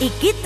kanca